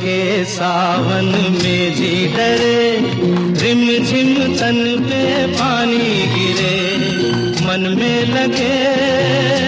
के सावन में जी डरे रिम झिम तन पे पानी गिरे मन में लगे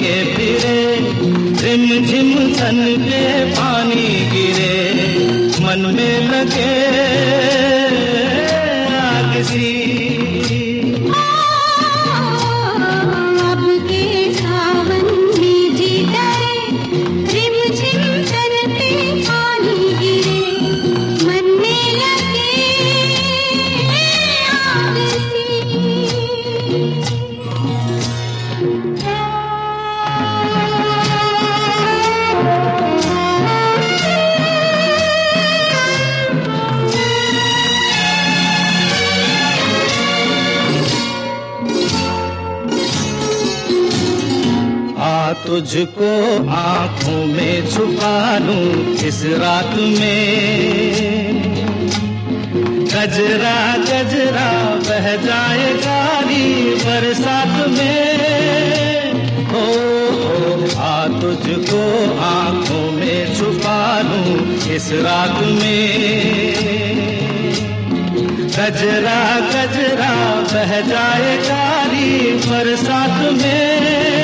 के फिरे रिम झिम सन पे पानी गिरे मन में लगे आग अब तुझको आँखों में छुपा लूँ इस रात में। गजरा गजरा, बह जाए गाली बरसात में। हो आ, तुझको आँखों में छुपा लूँ इस रात में। गजरा गजरा, बह जाए गाली बरसात में।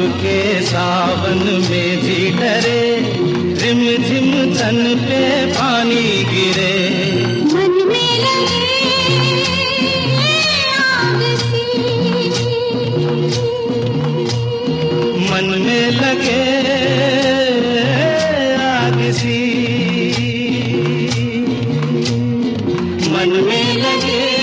के सावन में भी डरे रिम झिम तन पे पानी गिरे। मन में लगे मन मन में लगे